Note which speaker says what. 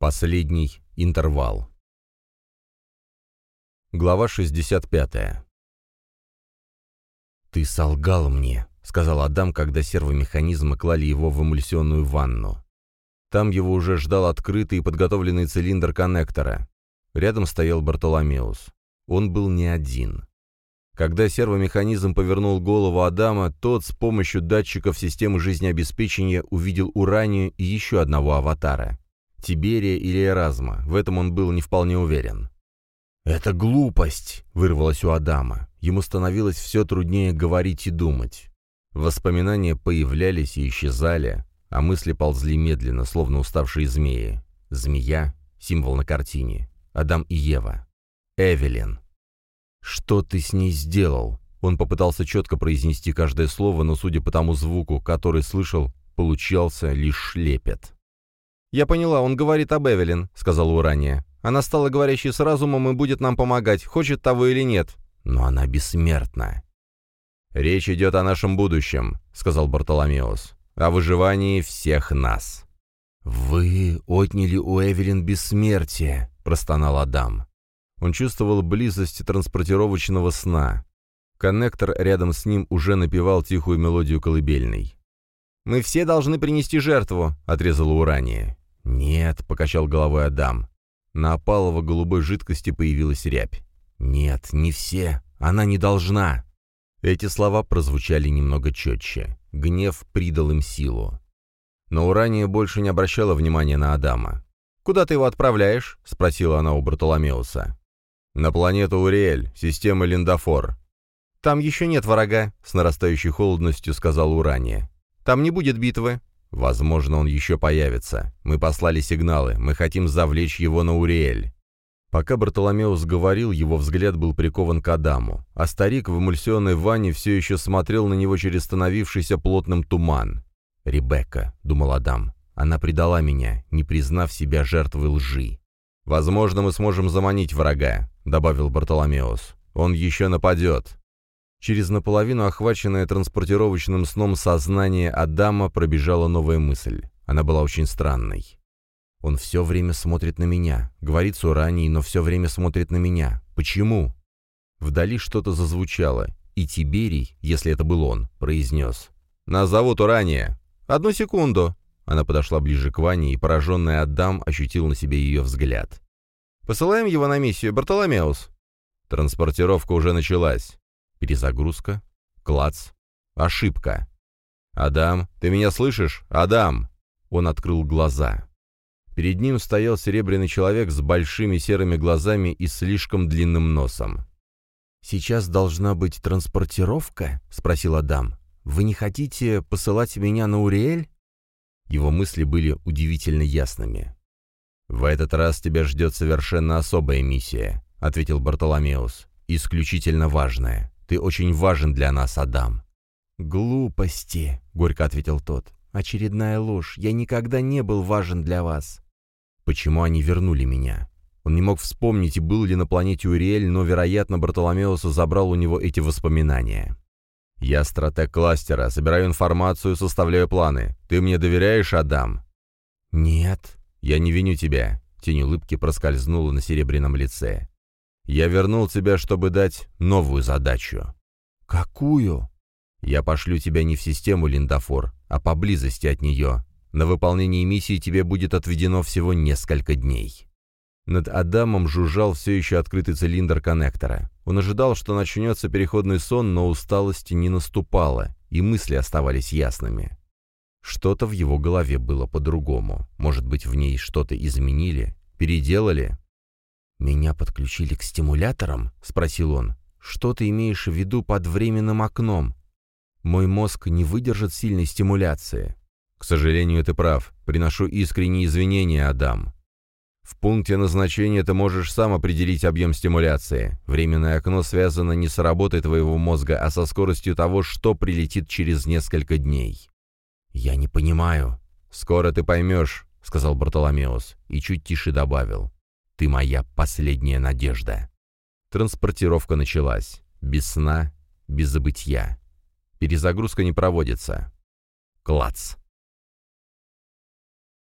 Speaker 1: Последний интервал. Глава 65. «Ты солгал мне», — сказал Адам, когда сервомеханизмы клали его в эмульсионную ванну. Там его уже ждал открытый и подготовленный цилиндр коннектора. Рядом стоял Бартоломеус. Он был не один. Когда сервомеханизм повернул голову Адама, тот с помощью датчиков системы жизнеобеспечения увидел Уранию и еще одного аватара. Тиберия или Эразма, в этом он был не вполне уверен. «Это глупость!» — вырвалось у Адама. Ему становилось все труднее говорить и думать. Воспоминания появлялись и исчезали, а мысли ползли медленно, словно уставшие змеи. Змея — символ на картине. Адам и Ева. Эвелин. «Что ты с ней сделал?» Он попытался четко произнести каждое слово, но, судя по тому звуку, который слышал, получался лишь шлепет.
Speaker 2: «Я поняла, он говорит об Эвелин», — сказала Урания. «Она стала говорящей с разумом и будет нам помогать, хочет того или нет».
Speaker 1: «Но она бессмертна».
Speaker 2: «Речь идет о нашем будущем», — сказал Бартоломеус. «О выживании всех нас».
Speaker 1: «Вы отняли у Эвелин бессмертие», — простонал Адам. Он чувствовал близость транспортировочного сна. Коннектор рядом с ним уже напевал тихую мелодию колыбельной.
Speaker 2: «Мы все должны принести жертву», — отрезала Урания.
Speaker 1: «Нет», — покачал головой Адам. На опалово-голубой жидкости появилась рябь. «Нет, не все. Она не должна». Эти слова прозвучали немного четче. Гнев придал им силу. Но Урания больше не обращала внимания на Адама.
Speaker 2: «Куда ты его отправляешь?» — спросила она у Бартоломеуса.
Speaker 1: «На планету Уриэль, система Линдафор».
Speaker 2: «Там еще нет врага», — с нарастающей холодностью сказал Урания. «Там не будет битвы.
Speaker 1: Возможно, он еще появится. Мы послали сигналы, мы хотим завлечь его на Уриэль. Пока Бартоломеус говорил, его взгляд был прикован к Адаму, а старик в эмульсионной ванне все еще смотрел на него через становившийся плотным туман. «Ребекка», — думал Адам, — «она предала меня, не признав себя жертвой лжи». «Возможно, мы сможем заманить врага», — добавил Бартоломеус. «Он еще нападет». Через наполовину охваченное транспортировочным сном сознание Адама пробежала новая мысль. Она была очень странной. «Он все время смотрит на меня», — говорит с Уранией, но все время смотрит на меня. Почему? Вдали что-то зазвучало, и Тиберий, если это был он, произнес.
Speaker 2: «Нас зовут Урания». «Одну секунду».
Speaker 1: Она подошла ближе к Ване, и пораженный Адам ощутил на себе ее взгляд.
Speaker 2: «Посылаем его на миссию, Бартоломеус».
Speaker 1: Транспортировка уже началась. Перезагрузка. Клац. Ошибка. «Адам, ты меня слышишь? Адам!» Он открыл глаза. Перед ним стоял серебряный человек с большими серыми глазами и слишком длинным носом. «Сейчас должна быть транспортировка?» — спросил Адам. «Вы не хотите посылать меня на Уриэль?» Его мысли были удивительно ясными. «В этот раз тебя ждет совершенно особая миссия», — ответил Бартоломеус. «Исключительно важная. Ты очень важен для нас, Адам».
Speaker 3: «Глупости», — горько ответил тот. «Очередная ложь. Я никогда не был важен для вас».
Speaker 1: «Почему они вернули меня?» Он не мог вспомнить, был ли на планете Уриэль, но, вероятно, Бартоломеуса забрал у него эти воспоминания. «Я стратег кластера, собираю информацию, составляю планы. Ты мне доверяешь, Адам?»
Speaker 3: «Нет».
Speaker 1: «Я не виню тебя». Тень улыбки проскользнула на серебряном лице. Я вернул тебя, чтобы дать новую задачу».
Speaker 3: «Какую?»
Speaker 1: «Я пошлю тебя не в систему Линдафор, а поблизости от нее. На выполнение миссии тебе будет отведено всего несколько дней». Над Адамом жужжал все еще открытый цилиндр коннектора. Он ожидал, что начнется переходный сон, но усталости не наступала, и мысли оставались ясными. Что-то в его голове было по-другому. Может быть, в ней что-то изменили, переделали?
Speaker 3: «Меня подключили к стимуляторам?» — спросил он. «Что ты имеешь в виду под временным окном? Мой мозг не выдержит сильной стимуляции».
Speaker 1: «К сожалению, ты прав. Приношу искренние извинения, Адам. В пункте назначения ты можешь сам определить объем стимуляции. Временное окно связано не с работой твоего мозга, а со скоростью того, что прилетит через несколько дней».
Speaker 3: «Я не понимаю».
Speaker 1: «Скоро ты поймешь», — сказал Бартоломеус, и чуть тише добавил. Ты моя последняя надежда. Транспортировка началась. Без сна, без забытья. Перезагрузка не проводится. Клац.